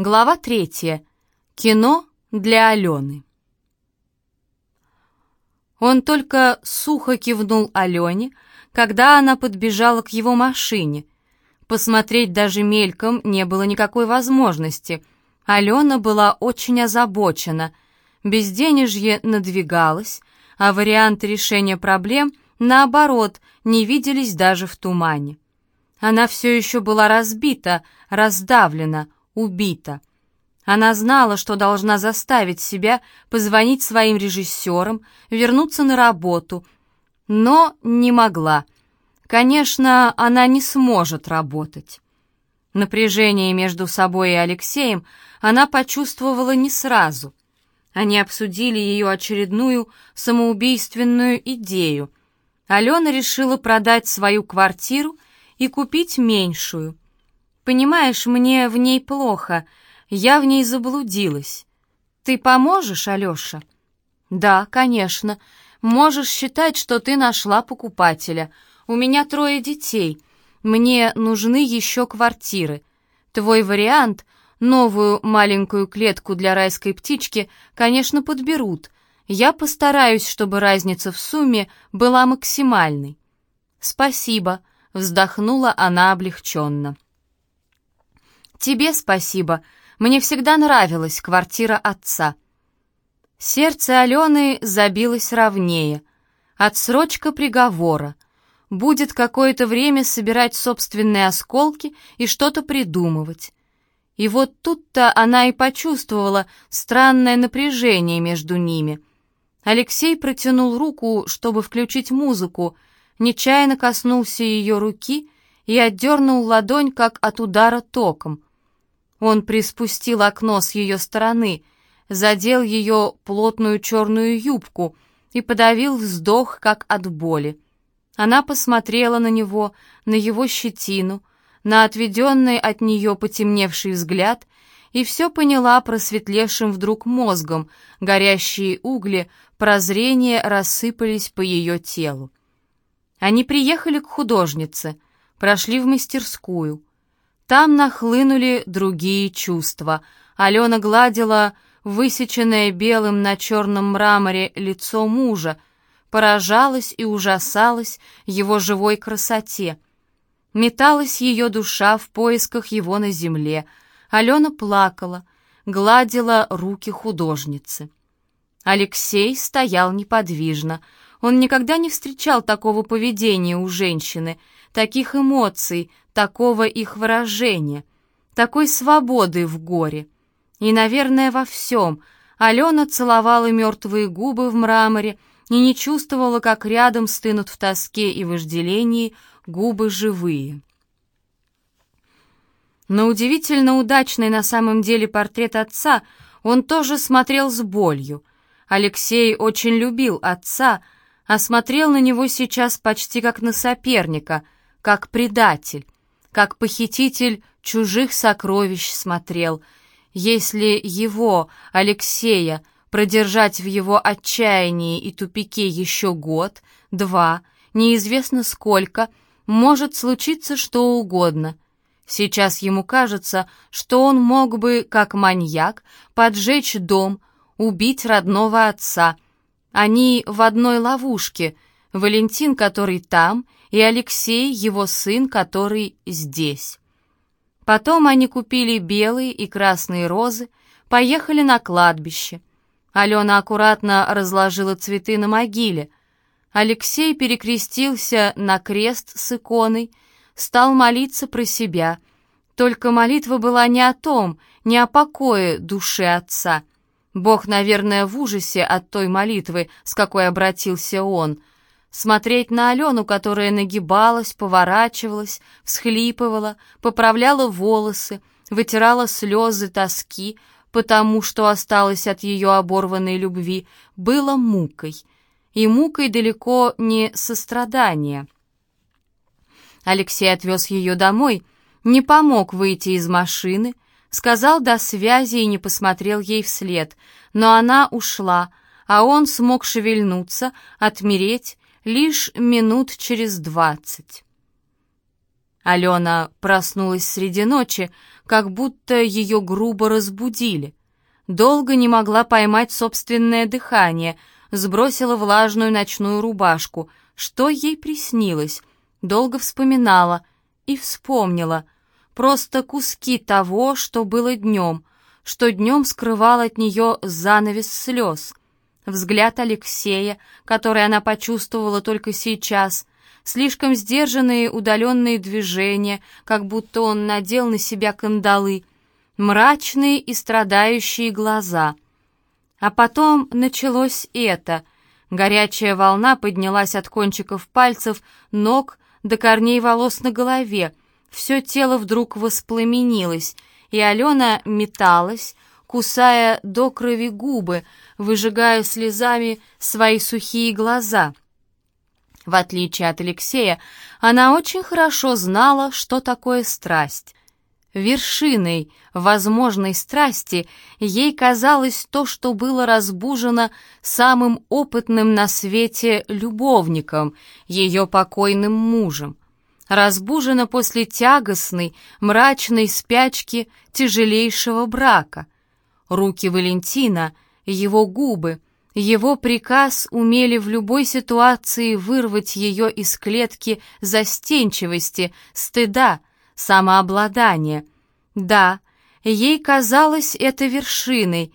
Глава третья. Кино для Алены. Он только сухо кивнул Алене, когда она подбежала к его машине. Посмотреть даже мельком не было никакой возможности. Алена была очень озабочена. Безденежье надвигалось, а варианты решения проблем, наоборот, не виделись даже в тумане. Она все еще была разбита, раздавлена, убита. Она знала, что должна заставить себя позвонить своим режиссерам, вернуться на работу, но не могла. Конечно, она не сможет работать. Напряжение между собой и Алексеем она почувствовала не сразу. Они обсудили ее очередную самоубийственную идею. Алена решила продать свою квартиру и купить меньшую — Понимаешь, мне в ней плохо. Я в ней заблудилась. Ты поможешь, Алёша? Да, конечно. Можешь считать, что ты нашла покупателя. У меня трое детей. Мне нужны еще квартиры. Твой вариант — новую маленькую клетку для райской птички, конечно, подберут. Я постараюсь, чтобы разница в сумме была максимальной. Спасибо, вздохнула она облегченно. «Тебе спасибо. Мне всегда нравилась квартира отца». Сердце Алены забилось ровнее. Отсрочка приговора. Будет какое-то время собирать собственные осколки и что-то придумывать. И вот тут-то она и почувствовала странное напряжение между ними. Алексей протянул руку, чтобы включить музыку, нечаянно коснулся ее руки и отдернул ладонь, как от удара током — он приспустил окно с ее стороны, задел ее плотную черную юбку и подавил вздох, как от боли. Она посмотрела на него, на его щетину, на отведенный от нее потемневший взгляд и все поняла просветлевшим вдруг мозгом, горящие угли, прозрения рассыпались по ее телу. Они приехали к художнице, прошли в мастерскую — там нахлынули другие чувства. Алена гладила высеченное белым на черном мраморе лицо мужа, поражалась и ужасалась его живой красоте. Металась ее душа в поисках его на земле. Алена плакала, гладила руки художницы. Алексей стоял неподвижно. Он никогда не встречал такого поведения у женщины, таких эмоций, такого их выражения, такой свободы в горе. И, наверное, во всем Алена целовала мертвые губы в мраморе и не чувствовала, как рядом стынут в тоске и вожделении губы живые. На удивительно удачный на самом деле портрет отца он тоже смотрел с болью. Алексей очень любил отца, а смотрел на него сейчас почти как на соперника, как предатель как похититель чужих сокровищ смотрел. Если его, Алексея, продержать в его отчаянии и тупике еще год, два, неизвестно сколько, может случиться что угодно. Сейчас ему кажется, что он мог бы, как маньяк, поджечь дом, убить родного отца. Они в одной ловушке, Валентин, который там, и Алексей, его сын, который здесь. Потом они купили белые и красные розы, поехали на кладбище. Алена аккуратно разложила цветы на могиле. Алексей перекрестился на крест с иконой, стал молиться про себя. Только молитва была не о том, не о покое души отца. Бог, наверное, в ужасе от той молитвы, с какой обратился он — Смотреть на Алену, которая нагибалась, поворачивалась, всхлипывала, поправляла волосы, вытирала слезы тоски, потому что осталось от ее оборванной любви, было мукой. И мукой далеко не сострадание. Алексей отвез ее домой, не помог выйти из машины, сказал до связи и не посмотрел ей вслед, но она ушла, а он смог шевельнуться, отмереть, лишь минут через двадцать. Алена проснулась среди ночи, как будто ее грубо разбудили. Долго не могла поймать собственное дыхание, сбросила влажную ночную рубашку. Что ей приснилось? Долго вспоминала и вспомнила. Просто куски того, что было днем, что днем скрывал от нее занавес слез. Взгляд Алексея, который она почувствовала только сейчас, слишком сдержанные удаленные движения, как будто он надел на себя кандалы, мрачные и страдающие глаза. А потом началось это. Горячая волна поднялась от кончиков пальцев, ног до корней волос на голове. Все тело вдруг воспламенилось, и Алена металась, кусая до крови губы, выжигая слезами свои сухие глаза. В отличие от Алексея, она очень хорошо знала, что такое страсть. Вершиной возможной страсти ей казалось то, что было разбужено самым опытным на свете любовником, ее покойным мужем. Разбужено после тягостной, мрачной спячки тяжелейшего брака. Руки Валентина, его губы, его приказ умели в любой ситуации вырвать ее из клетки застенчивости, стыда, самообладание. Да, ей казалось это вершиной,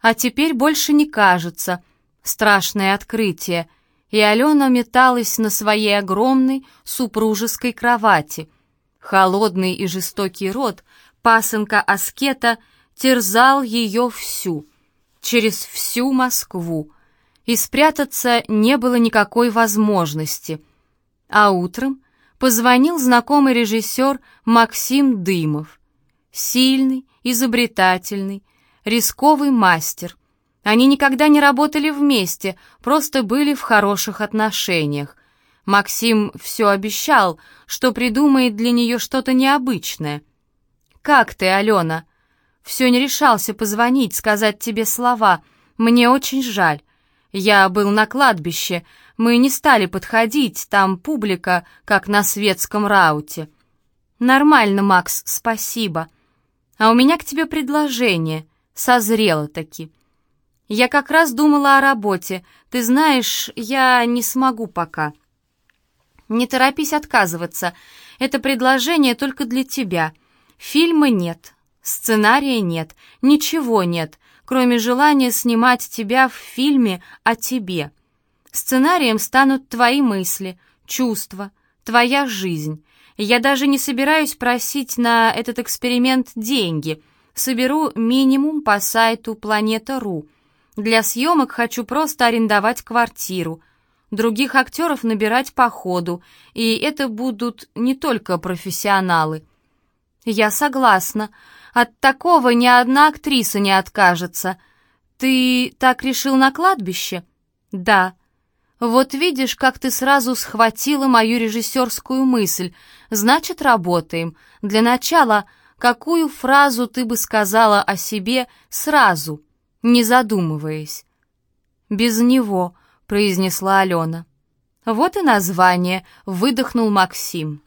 а теперь больше не кажется. Страшное открытие. И Алена металась на своей огромной супружеской кровати. Холодный и жестокий рот пасынка-аскета терзал ее всю, через всю Москву, и спрятаться не было никакой возможности. А утром позвонил знакомый режиссер Максим Дымов. Сильный, изобретательный, рисковый мастер. Они никогда не работали вместе, просто были в хороших отношениях. Максим все обещал, что придумает для нее что-то необычное. «Как ты, Алена?» «Все не решался позвонить, сказать тебе слова. Мне очень жаль. Я был на кладбище, мы не стали подходить, там публика, как на светском рауте. Нормально, Макс, спасибо. А у меня к тебе предложение. Созрело таки. Я как раз думала о работе. Ты знаешь, я не смогу пока. Не торопись отказываться. Это предложение только для тебя. Фильма нет, сценария нет, ничего нет, кроме желания снимать тебя в фильме о тебе. Сценарием станут твои мысли, чувства, твоя жизнь. Я даже не собираюсь просить на этот эксперимент деньги. Соберу минимум по сайту Планета.ру. Для съемок хочу просто арендовать квартиру. Других актеров набирать по ходу, и это будут не только профессионалы. Я согласна. От такого ни одна актриса не откажется. Ты так решил на кладбище? Да. «Вот видишь, как ты сразу схватила мою режиссерскую мысль. Значит, работаем. Для начала, какую фразу ты бы сказала о себе сразу, не задумываясь?» «Без него», — произнесла Алена. «Вот и название», — выдохнул Максим.